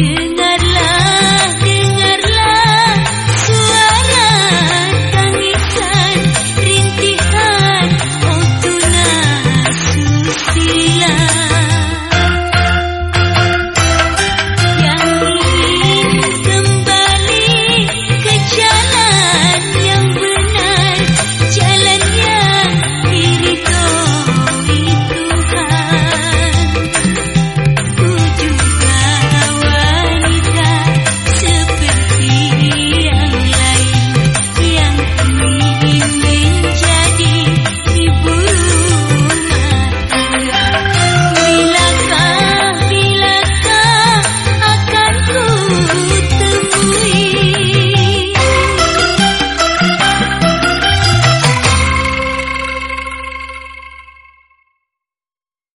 is